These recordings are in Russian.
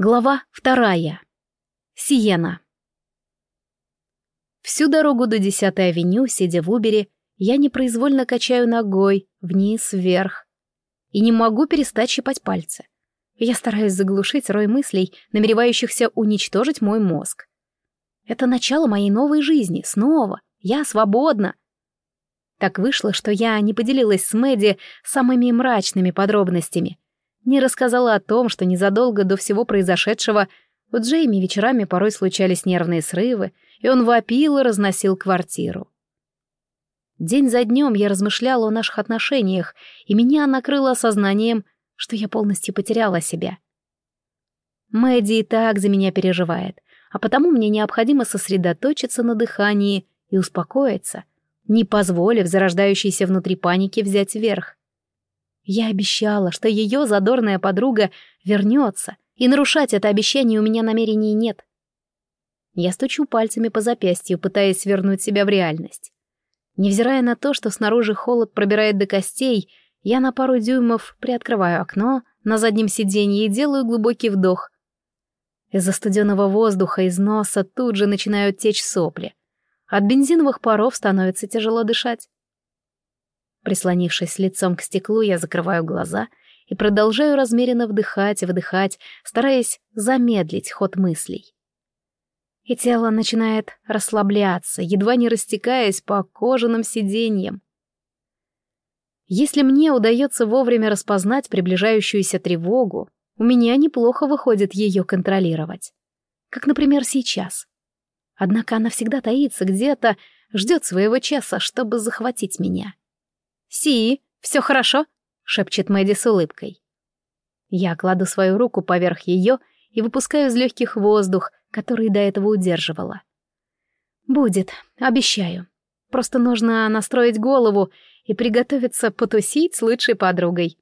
Глава вторая. Сиена. Всю дорогу до 10-й авеню, сидя в Убере, я непроизвольно качаю ногой вниз-вверх и не могу перестать щипать пальцы. Я стараюсь заглушить рой мыслей, намеревающихся уничтожить мой мозг. Это начало моей новой жизни, снова. Я свободна. Так вышло, что я не поделилась с Мэдди самыми мрачными подробностями — не рассказала о том, что незадолго до всего произошедшего у Джейми вечерами порой случались нервные срывы, и он вопил и разносил квартиру. День за днем я размышляла о наших отношениях, и меня накрыло осознанием, что я полностью потеряла себя. Мэдди и так за меня переживает, а потому мне необходимо сосредоточиться на дыхании и успокоиться, не позволив зарождающейся внутри панике взять верх. Я обещала, что ее задорная подруга вернется, и нарушать это обещание у меня намерений нет. Я стучу пальцами по запястью, пытаясь вернуть себя в реальность. Невзирая на то, что снаружи холод пробирает до костей, я на пару дюймов приоткрываю окно на заднем сиденье и делаю глубокий вдох. Из-за студенного воздуха из носа тут же начинают течь сопли. От бензиновых паров становится тяжело дышать. Прислонившись лицом к стеклу, я закрываю глаза и продолжаю размеренно вдыхать и выдыхать, стараясь замедлить ход мыслей. И тело начинает расслабляться, едва не растекаясь по кожаным сиденьям. Если мне удается вовремя распознать приближающуюся тревогу, у меня неплохо выходит ее контролировать. Как, например, сейчас. Однако она всегда таится где-то, ждет своего часа, чтобы захватить меня. «Си, все хорошо?» — шепчет Мэдди с улыбкой. Я кладу свою руку поверх ее и выпускаю из легких воздух, который до этого удерживала. «Будет, обещаю. Просто нужно настроить голову и приготовиться потусить с лучшей подругой».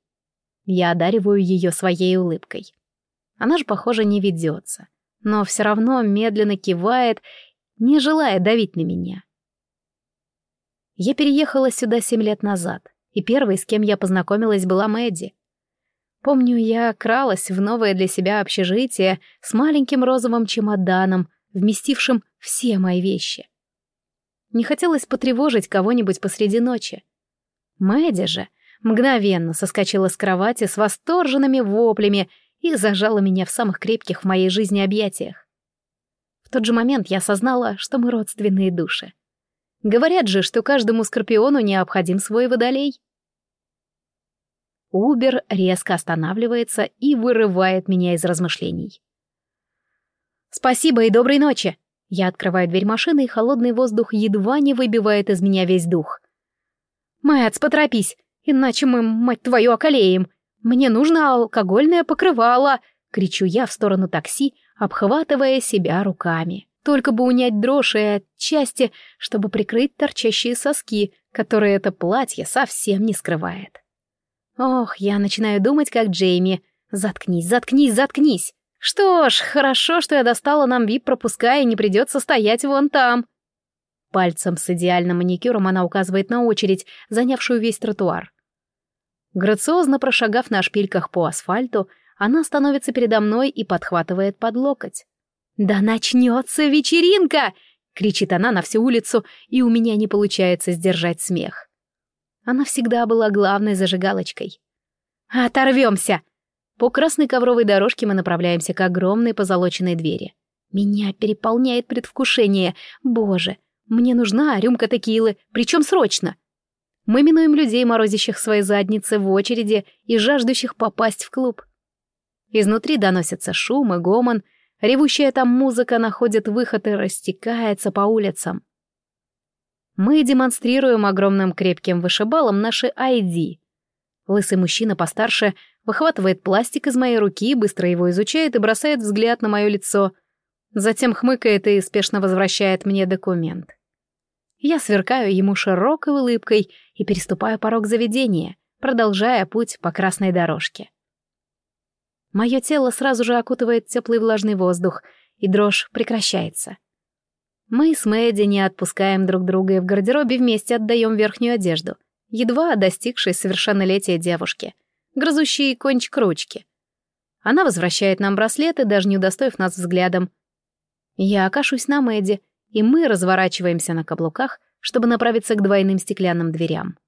Я одариваю ее своей улыбкой. Она же, похоже, не ведется, но все равно медленно кивает, не желая давить на меня. Я переехала сюда семь лет назад, и первой, с кем я познакомилась, была Мэдди. Помню, я кралась в новое для себя общежитие с маленьким розовым чемоданом, вместившим все мои вещи. Не хотелось потревожить кого-нибудь посреди ночи. Мэдди же мгновенно соскочила с кровати с восторженными воплями и зажала меня в самых крепких в моей жизни объятиях. В тот же момент я осознала, что мы родственные души. Говорят же, что каждому скорпиону необходим свой водолей. Убер резко останавливается и вырывает меня из размышлений. «Спасибо и доброй ночи!» Я открываю дверь машины, и холодный воздух едва не выбивает из меня весь дух. «Мэтс, поторопись, иначе мы, мать твою, околеем! Мне нужно алкогольное покрывало!» — кричу я в сторону такси, обхватывая себя руками. Только бы унять дрожь и отчасти, чтобы прикрыть торчащие соски, которые это платье совсем не скрывает. Ох, я начинаю думать, как Джейми. Заткнись, заткнись, заткнись. Что ж, хорошо, что я достала нам вип-пропуска и не придется стоять вон там. Пальцем с идеальным маникюром она указывает на очередь, занявшую весь тротуар. Грациозно прошагав на шпильках по асфальту, она становится передо мной и подхватывает под локоть. «Да начнется вечеринка!» — кричит она на всю улицу, и у меня не получается сдержать смех. Она всегда была главной зажигалочкой. «Оторвемся!» По красной ковровой дорожке мы направляемся к огромной позолоченной двери. Меня переполняет предвкушение. Боже, мне нужна рюмка текилы, причем срочно. Мы минуем людей, морозящих свои задницы в очереди и жаждущих попасть в клуб. Изнутри доносятся шум и гомон — Ревущая там музыка находит выход и растекается по улицам. Мы демонстрируем огромным крепким вышибалом наши ID. Лысый мужчина постарше выхватывает пластик из моей руки, быстро его изучает и бросает взгляд на мое лицо. Затем хмыкает и спешно возвращает мне документ. Я сверкаю ему широкой улыбкой и переступаю порог заведения, продолжая путь по красной дорожке. Мое тело сразу же окутывает теплый влажный воздух, и дрожь прекращается. Мы с Мэдди не отпускаем друг друга и в гардеробе вместе отдаем верхнюю одежду, едва достигшей совершеннолетия девушки, грызущей кончик ручки. Она возвращает нам браслеты, даже не удостоив нас взглядом. Я окашусь на Мэдди, и мы разворачиваемся на каблуках, чтобы направиться к двойным стеклянным дверям.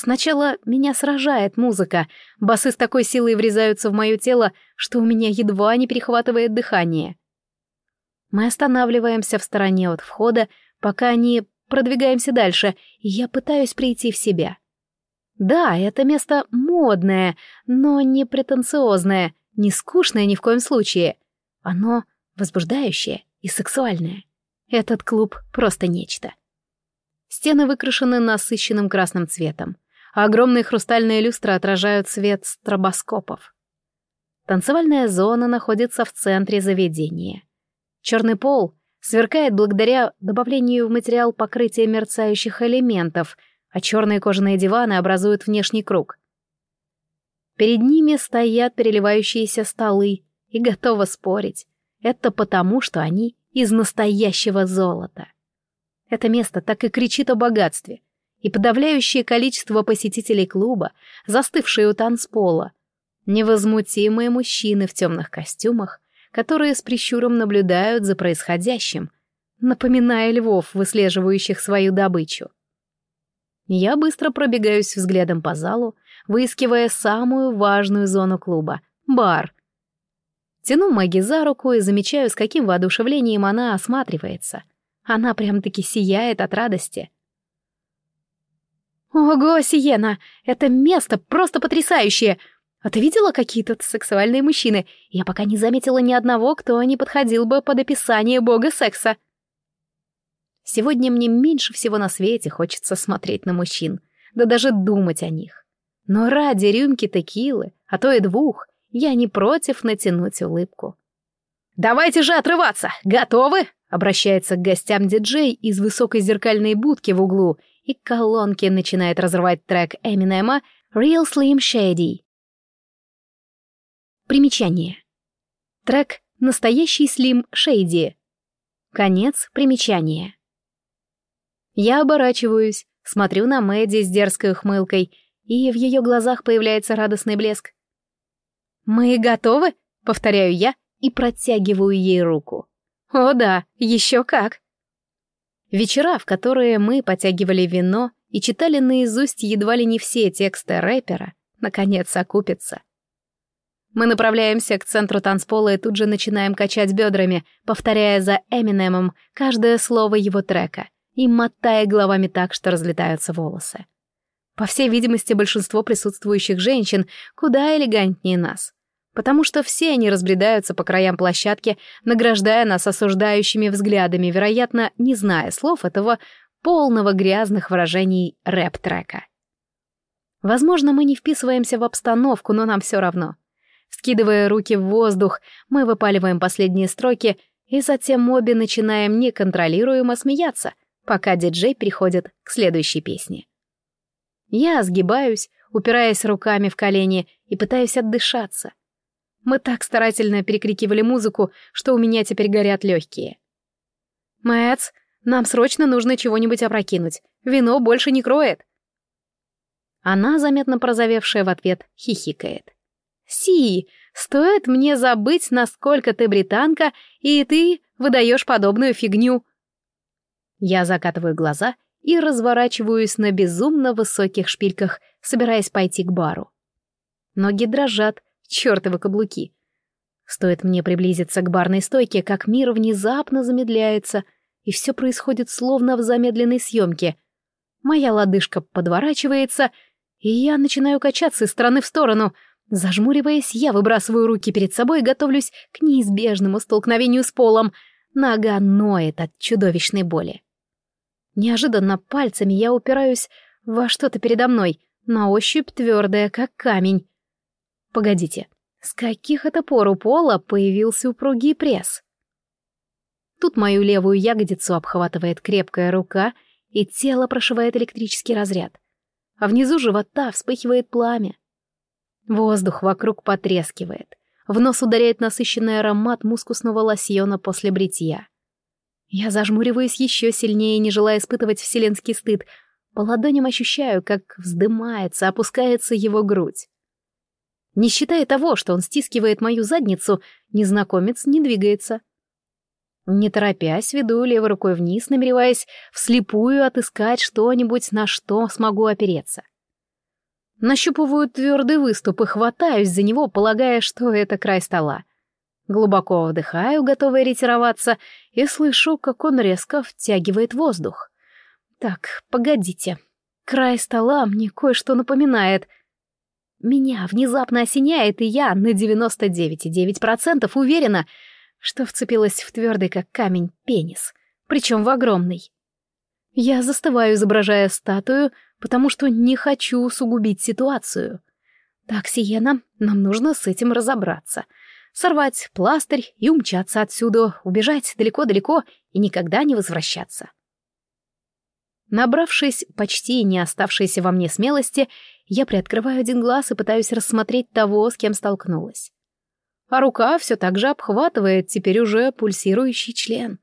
Сначала меня сражает музыка, басы с такой силой врезаются в мое тело, что у меня едва не перехватывает дыхание. Мы останавливаемся в стороне от входа, пока не продвигаемся дальше, и я пытаюсь прийти в себя. Да, это место модное, но не претенциозное, не скучное ни в коем случае. Оно возбуждающее и сексуальное. Этот клуб просто нечто. Стены выкрашены насыщенным красным цветом, а огромные хрустальные люстры отражают свет стробоскопов. Танцевальная зона находится в центре заведения. Черный пол сверкает благодаря добавлению в материал покрытия мерцающих элементов, а черные кожаные диваны образуют внешний круг. Перед ними стоят переливающиеся столы, и готова спорить. Это потому, что они из настоящего золота. Это место так и кричит о богатстве, и подавляющее количество посетителей клуба, застывшие у танцпола, невозмутимые мужчины в темных костюмах, которые с прищуром наблюдают за происходящим, напоминая львов, выслеживающих свою добычу. Я быстро пробегаюсь взглядом по залу, выискивая самую важную зону клуба — бар. Тяну Мэгги за руку и замечаю, с каким воодушевлением она осматривается. Она прям-таки сияет от радости. «Ого, Сиена, это место просто потрясающее! А ты видела какие тут сексуальные мужчины? Я пока не заметила ни одного, кто не подходил бы под описание бога секса». Сегодня мне меньше всего на свете хочется смотреть на мужчин, да даже думать о них. Но ради рюмки текилы, а то и двух, я не против натянуть улыбку. «Давайте же отрываться! Готовы?» — обращается к гостям диджей из высокой зеркальной будки в углу, и колонки начинает разрывать трек Эминема «Real Slim Shady». Примечание. Трек «Настоящий Slim Shady». Конец примечания. Я оборачиваюсь, смотрю на Мэдди с дерзкой ухмылкой, и в ее глазах появляется радостный блеск. «Мы готовы?» — повторяю я и протягиваю ей руку. «О да, еще как!» Вечера, в которые мы потягивали вино и читали наизусть едва ли не все тексты рэпера, наконец окупятся. Мы направляемся к центру танцпола и тут же начинаем качать бедрами, повторяя за Эминемом каждое слово его трека — и мотая головами так, что разлетаются волосы. По всей видимости, большинство присутствующих женщин куда элегантнее нас, потому что все они разбредаются по краям площадки, награждая нас осуждающими взглядами, вероятно, не зная слов этого полного грязных выражений рэп-трека. Возможно, мы не вписываемся в обстановку, но нам все равно. Скидывая руки в воздух, мы выпаливаем последние строки, и затем обе начинаем неконтролируемо смеяться — пока диджей переходит к следующей песне. Я сгибаюсь, упираясь руками в колени и пытаюсь отдышаться. Мы так старательно перекрикивали музыку, что у меня теперь горят легкие. «Мэтс, нам срочно нужно чего-нибудь опрокинуть. Вино больше не кроет». Она, заметно прозовевшая в ответ, хихикает. «Си, стоит мне забыть, насколько ты британка, и ты выдаешь подобную фигню. Я закатываю глаза и разворачиваюсь на безумно высоких шпильках, собираясь пойти к бару. Ноги дрожат, чертовы каблуки. Стоит мне приблизиться к барной стойке, как мир внезапно замедляется, и все происходит словно в замедленной съемке. Моя лодыжка подворачивается, и я начинаю качаться из стороны в сторону. Зажмуриваясь, я выбрасываю руки перед собой и готовлюсь к неизбежному столкновению с полом. Нога ноет от чудовищной боли. Неожиданно пальцами я упираюсь во что-то передо мной, на ощупь твердое, как камень. Погодите, с каких это пор у пола появился упругий пресс? Тут мою левую ягодицу обхватывает крепкая рука, и тело прошивает электрический разряд. А внизу живота вспыхивает пламя. Воздух вокруг потрескивает. В нос ударяет насыщенный аромат мускусного лосьона после бритья. Я зажмуриваюсь еще сильнее, не желая испытывать вселенский стыд. По ладоням ощущаю, как вздымается, опускается его грудь. Не считая того, что он стискивает мою задницу, незнакомец не двигается. Не торопясь, веду левой рукой вниз, намереваясь вслепую отыскать что-нибудь, на что смогу опереться. Нащупываю твердый выступ и хватаюсь за него, полагая, что это край стола. Глубоко вдыхаю, готовая ретироваться, и слышу, как он резко втягивает воздух. Так, погодите. Край стола мне кое-что напоминает. Меня внезапно осеняет, и я на 99,9% уверена, что вцепилась в твердый, как камень, пенис, причем в огромный. Я застываю, изображая статую, потому что не хочу усугубить ситуацию. Так, Сиена, нам нужно с этим разобраться. Сорвать пластырь и умчаться отсюда, убежать далеко-далеко и никогда не возвращаться. Набравшись почти не оставшейся во мне смелости, я приоткрываю один глаз и пытаюсь рассмотреть того, с кем столкнулась а рука все так же обхватывает теперь уже пульсирующий член.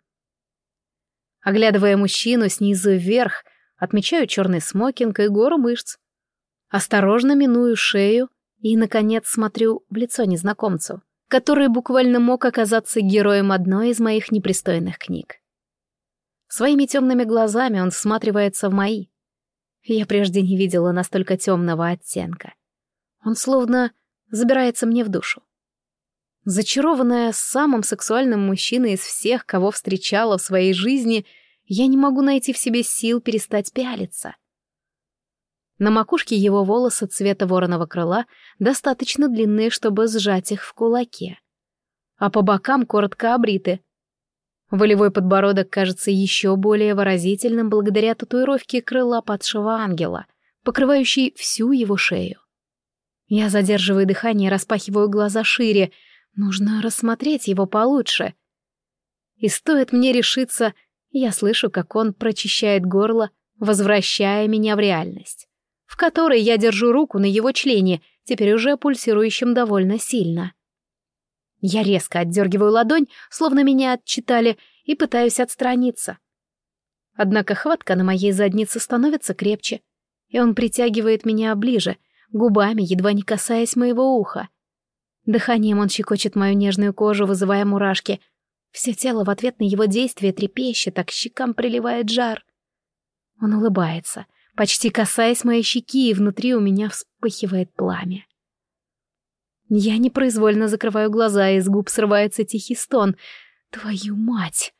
Оглядывая мужчину снизу вверх, отмечаю черный смокинг и гору мышц. Осторожно миную шею и, наконец, смотрю в лицо незнакомцу, который буквально мог оказаться героем одной из моих непристойных книг. Своими темными глазами он всматривается в мои. Я прежде не видела настолько темного оттенка. Он словно забирается мне в душу. Зачарованная самым сексуальным мужчиной из всех, кого встречала в своей жизни, я не могу найти в себе сил перестать пялиться. На макушке его волосы цвета вороного крыла достаточно длинные, чтобы сжать их в кулаке. А по бокам коротко обриты. Волевой подбородок кажется еще более выразительным благодаря татуировке крыла падшего ангела, покрывающей всю его шею. Я задерживаю дыхание распахиваю глаза шире — Нужно рассмотреть его получше. И стоит мне решиться, я слышу, как он прочищает горло, возвращая меня в реальность, в которой я держу руку на его члене, теперь уже пульсирующем довольно сильно. Я резко отдергиваю ладонь, словно меня отчитали, и пытаюсь отстраниться. Однако хватка на моей заднице становится крепче, и он притягивает меня ближе, губами, едва не касаясь моего уха. Дыханием он щекочет мою нежную кожу, вызывая мурашки. Все тело в ответ на его действие трепещет, а к щекам приливает жар. Он улыбается, почти касаясь моей щеки, и внутри у меня вспыхивает пламя. Я непроизвольно закрываю глаза, и с губ срывается тихий стон. «Твою мать!»